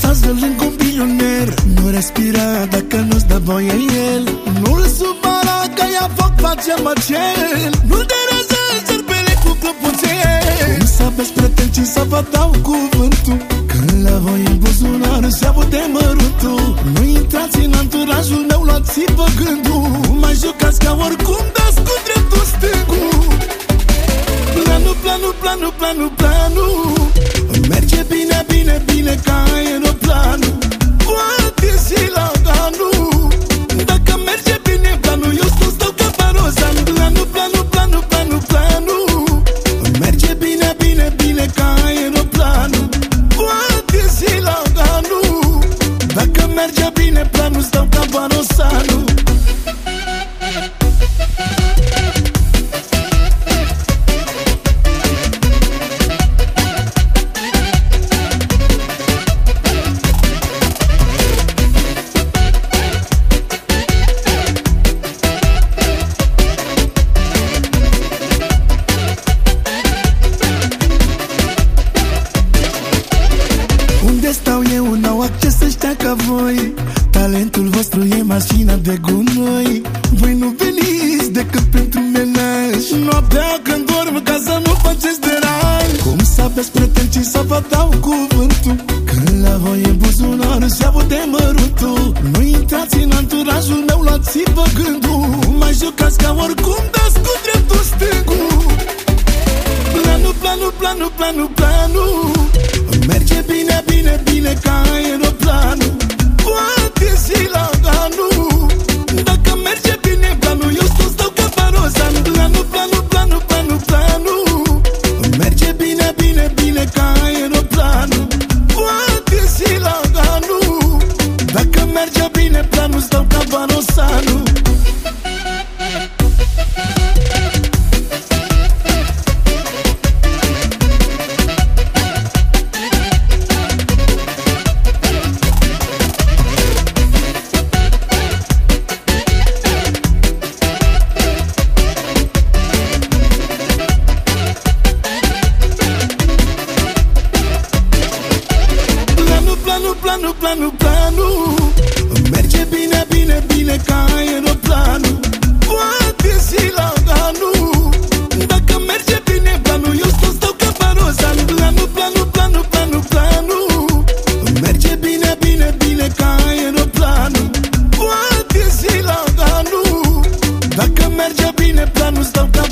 dansează lângă un bilioner Nu respira dacă nu-ți dă voie el. Nu-l supăra că ia foc face măcel. Nu-l deranjează cerbele cu clopoțel. Cum să aveți pretenții să vă dau cuvântul? Când la voi în buzunar se aude mărutul. Nu intrați în anturajul meu, luați-vă gândul. Nu mai jucați ca oricum, dați cu dreptul stângul. Planul, planul, planul, planul, planul stau eu n-au acces ăștia ca voi. Talentul vostru e mașina de gunoi. Voi nu veniți decât pentru menaj. Noaptea când dorm ca să nu faceți de rai. Cum să aveți pretenții să vă dau cuvântul? Când la voi e buzunar se aude mărutul. Nu intrați în anturajul meu, luați-vă gândul. Mai jucați ca oricum, dați cu dreptul stângul. Planul, planul, planul, planul, planul Merge bine, bine, bine ca aeroplanul Poate și la ganul Dacă merge bine planul Eu stau, stau ca parozan Planul, planul, planul, planul, planul. Merge bine, bine, bine ca aeroplanul Poate și la ganul Dacă merge bine planul Stau ca parosanul planul, planul, planul, planul Merge bine, bine, bine ca aeroplanul. Poate și la ganul Dacă merge bine planul Eu stau, stau ca parozan Planul, planul, planul, planul, planul. Merge bine, bine, bine ca aeroplanul. Poate și la ganul Dacă merge bine planul Stau ca parozan